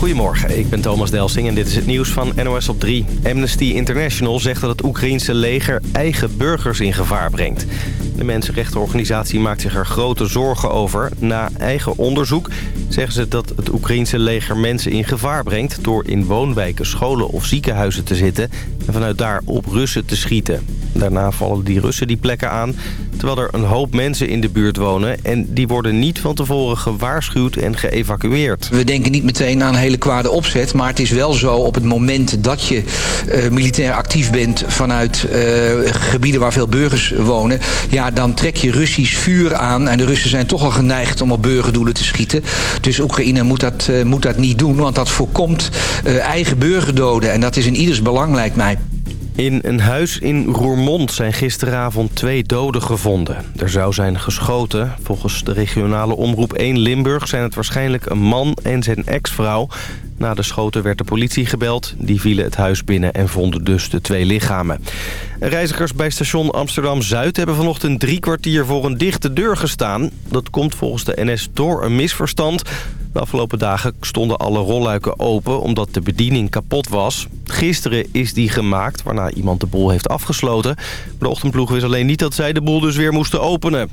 Goedemorgen, ik ben Thomas Delsing en dit is het nieuws van NOS op 3. Amnesty International zegt dat het Oekraïense leger eigen burgers in gevaar brengt. De mensenrechtenorganisatie maakt zich er grote zorgen over. Na eigen onderzoek zeggen ze dat het Oekraïense leger mensen in gevaar brengt... door in woonwijken, scholen of ziekenhuizen te zitten... en vanuit daar op Russen te schieten. Daarna vallen die Russen die plekken aan... terwijl er een hoop mensen in de buurt wonen... en die worden niet van tevoren gewaarschuwd en geëvacueerd. We denken niet meteen aan een hele kwade opzet... maar het is wel zo op het moment dat je uh, militair actief bent... vanuit uh, gebieden waar veel burgers wonen... ja, dan trek je Russisch vuur aan... en de Russen zijn toch al geneigd om op burgerdoelen te schieten. Dus Oekraïne moet dat, uh, moet dat niet doen, want dat voorkomt eigen burgerdoden... en dat is in ieders belang, lijkt mij. In een huis in Roermond zijn gisteravond twee doden gevonden. Er zou zijn geschoten. Volgens de regionale omroep 1 Limburg zijn het waarschijnlijk een man en zijn ex-vrouw. Na de schoten werd de politie gebeld. Die vielen het huis binnen en vonden dus de twee lichamen. Reizigers bij station Amsterdam-Zuid hebben vanochtend drie kwartier voor een dichte deur gestaan. Dat komt volgens de NS door een misverstand. De afgelopen dagen stonden alle rolluiken open omdat de bediening kapot was. Gisteren is die gemaakt, waarna iemand de boel heeft afgesloten. De ochtendploeg wist alleen niet dat zij de boel dus weer moesten openen.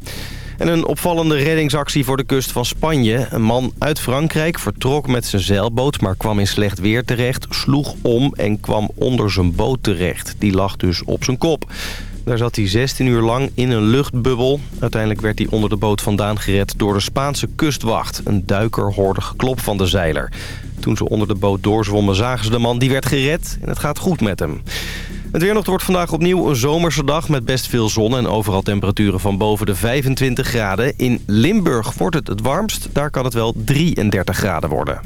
En een opvallende reddingsactie voor de kust van Spanje. Een man uit Frankrijk vertrok met zijn zeilboot, maar kwam in slecht weer terecht. Sloeg om en kwam onder zijn boot terecht. Die lag dus op zijn kop. Daar zat hij 16 uur lang in een luchtbubbel. Uiteindelijk werd hij onder de boot vandaan gered door de Spaanse kustwacht. Een duiker hoorde geklop van de zeiler. Toen ze onder de boot doorzwommen zagen ze de man. Die werd gered en het gaat goed met hem. Het weer nog wordt vandaag opnieuw een zomerse dag met best veel zon... en overal temperaturen van boven de 25 graden. In Limburg wordt het het warmst. Daar kan het wel 33 graden worden.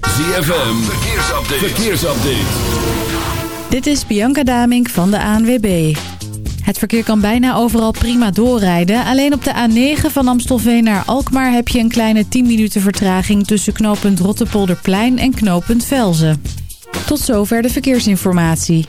ZFM, verkeersupdate. verkeersupdate. Dit is Bianca Damink van de ANWB. Het verkeer kan bijna overal prima doorrijden. Alleen op de A9 van Amstelveen naar Alkmaar heb je een kleine 10 minuten vertraging... tussen knooppunt Rottepolderplein en knooppunt Velzen. Tot zover de verkeersinformatie.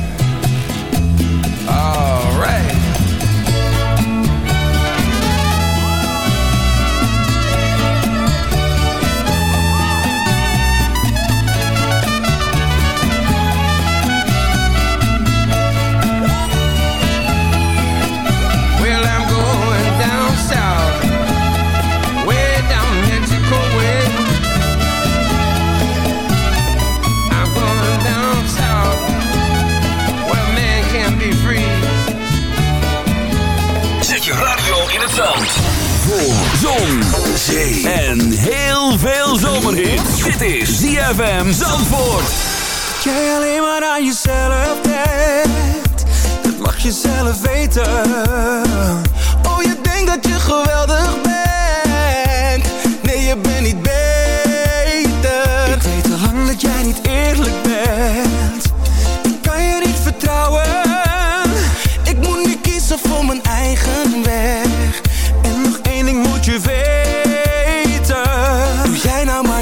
Zon, zee en heel veel zomerhit. Dit is ZFM Zandvoort. jij alleen maar aan jezelf denkt Dat mag je zelf weten. Oh, je denkt dat je geweldig bent. Nee, je bent niet beter. Ik weet al lang dat jij niet eerlijk bent. Ik kan je niet vertrouwen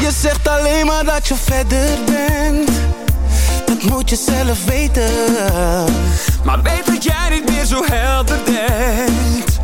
Je zegt alleen maar dat je verder bent. Dat moet je zelf weten. Maar weet dat jij niet meer zo helder denkt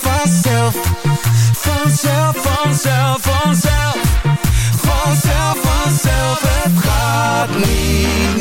vanzelf, vanzelf Vanzelf, vanzelf, vanzelf Vanzelf, het gaat niet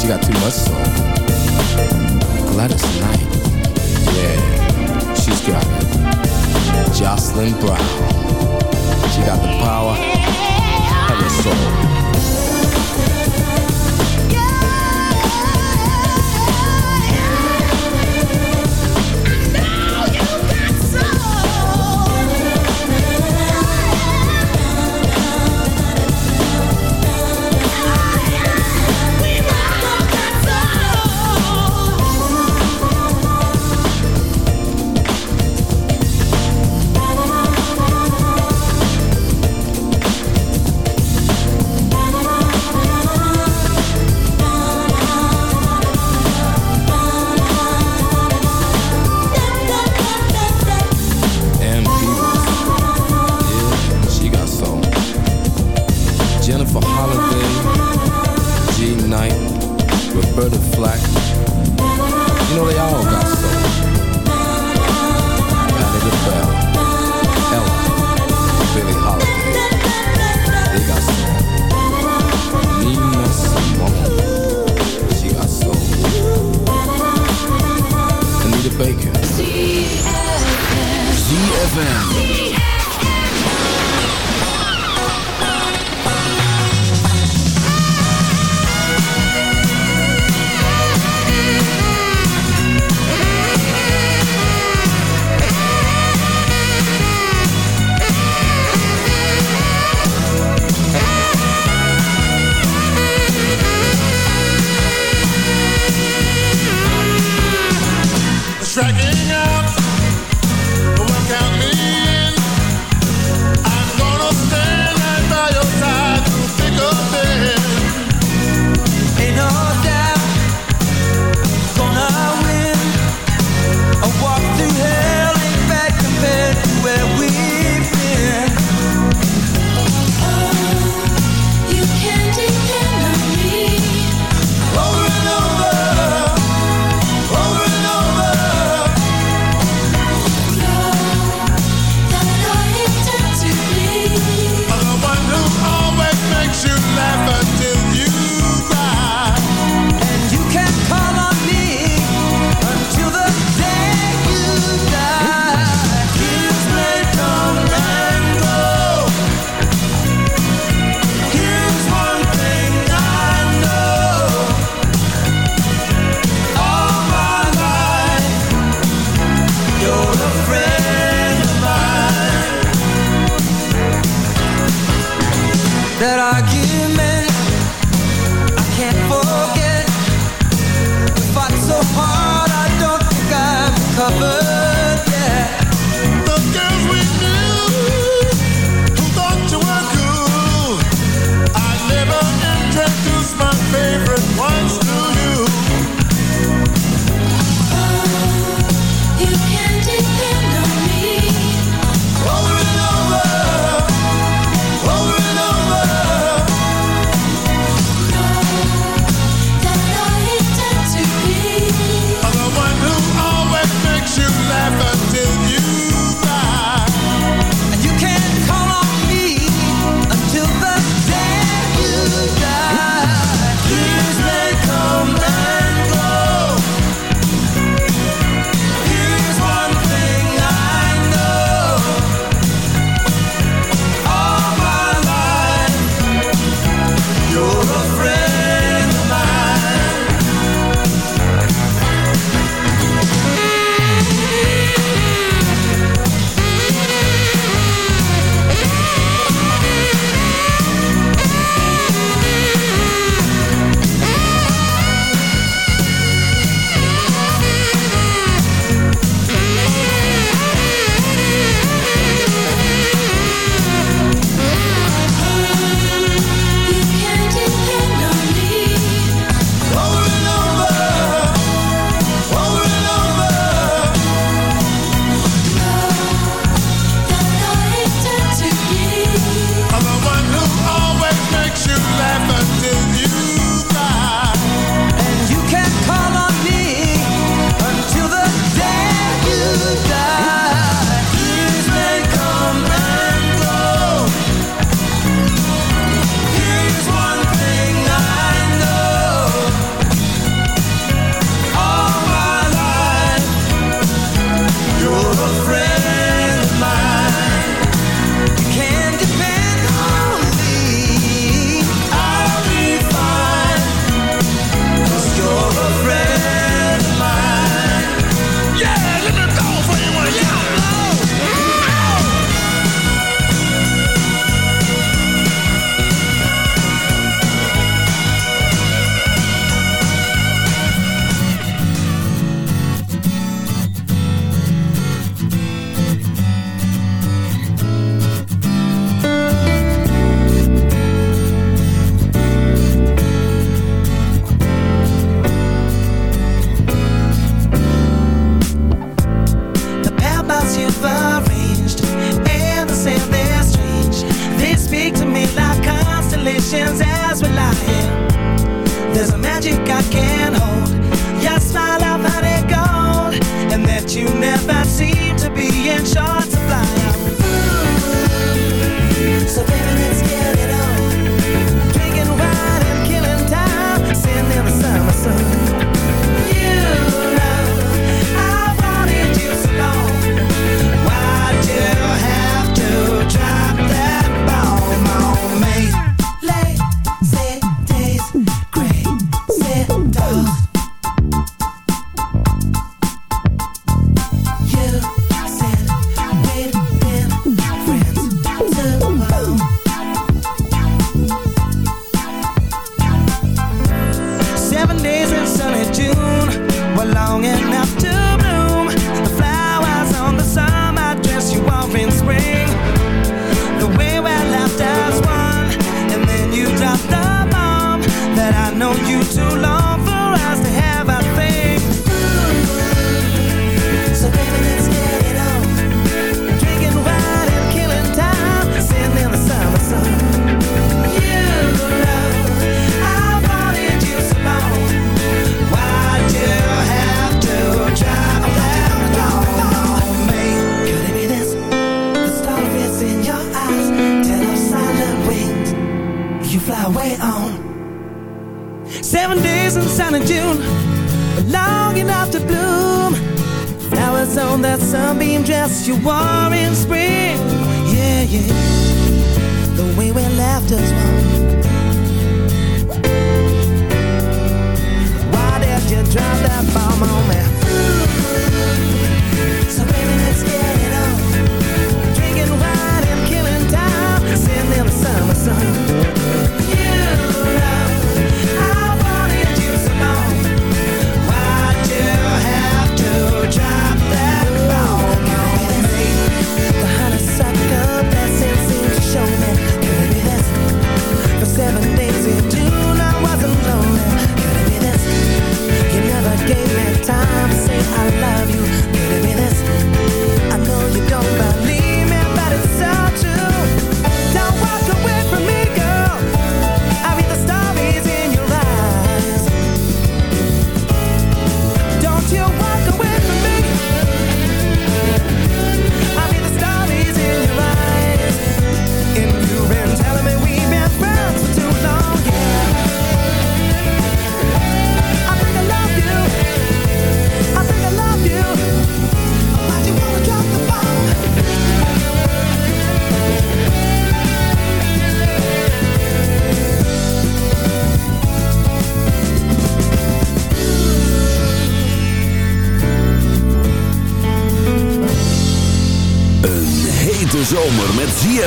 she got too much soul. Gladys Knight. Yeah, she's got it. Jocelyn Brown. She got the pop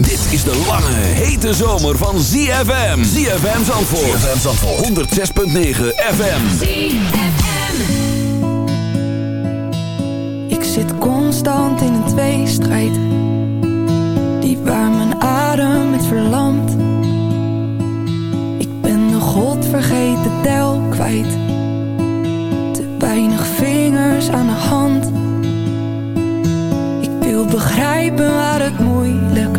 Dit is de lange, hete zomer van ZFM. ZFM Zandvoort. ZFM Zandvoort. 106.9 FM. Ik zit constant in een tweestrijd Die waar mijn adem met verlamt Ik ben de godvergeten tel kwijt Te weinig vingers aan de hand Ik wil begrijpen waar het moeilijk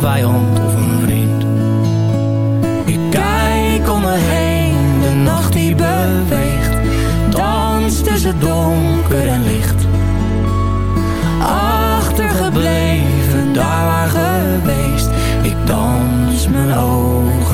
vijand of een vriend. Ik kijk om me heen, de nacht die beweegt, danst tussen donker en licht. Achtergebleven, daar waar geweest, ik dans mijn ogen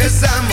Cause I'm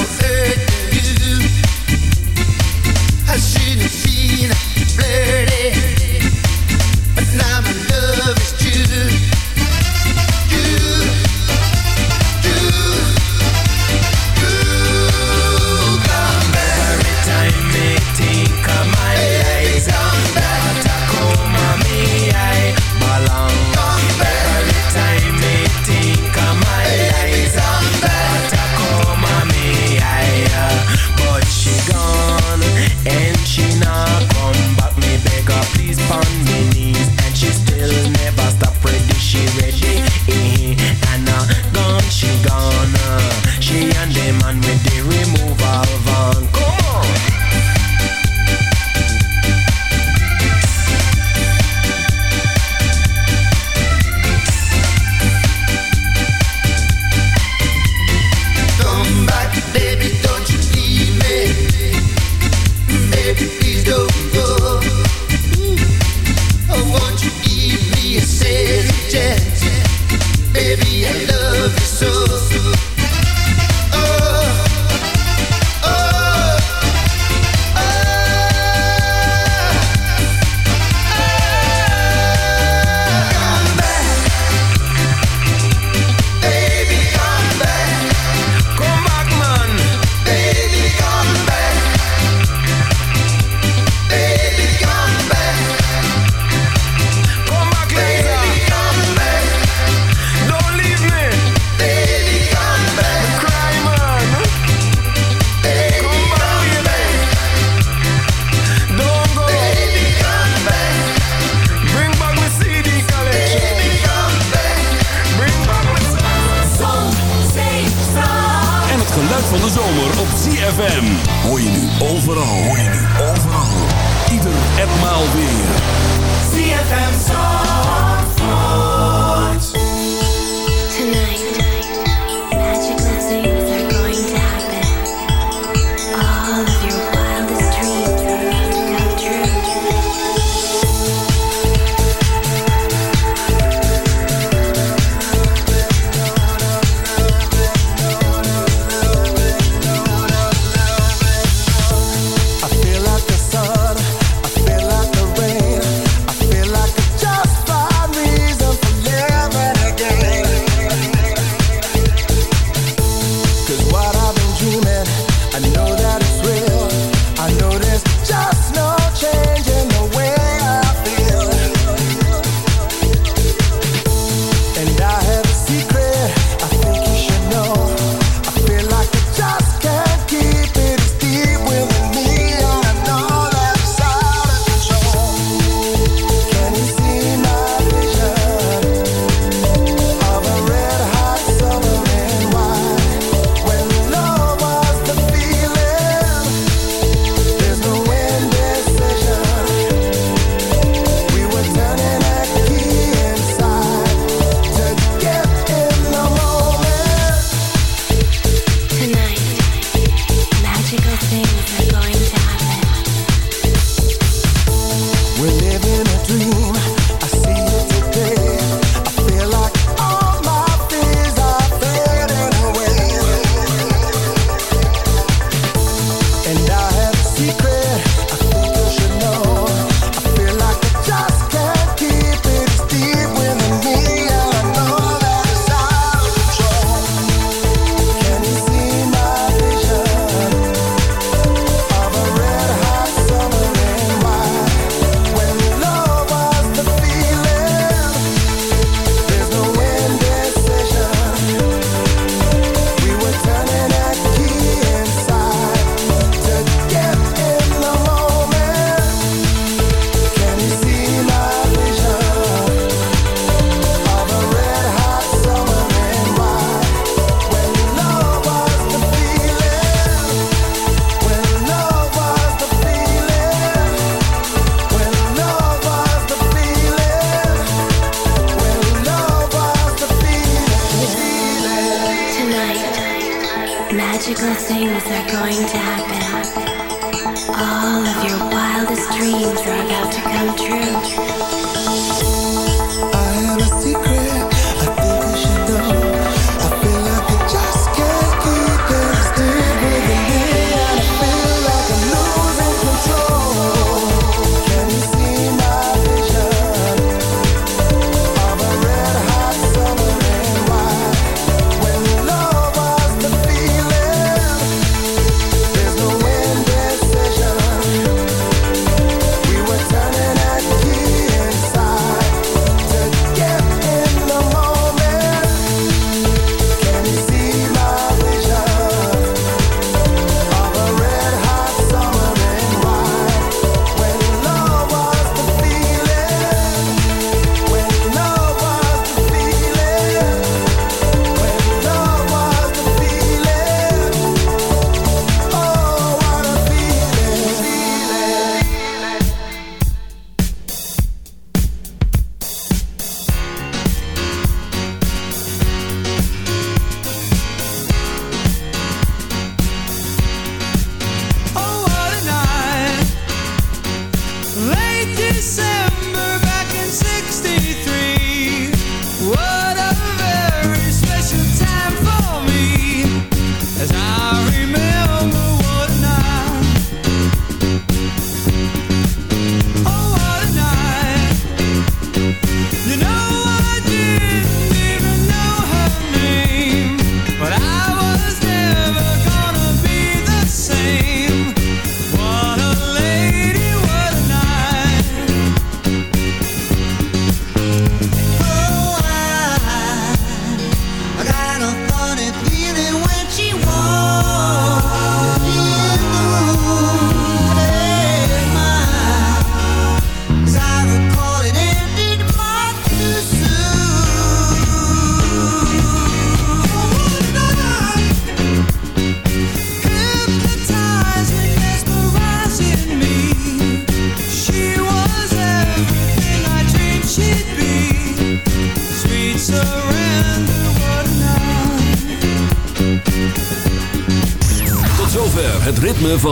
ZFM. Hoor nu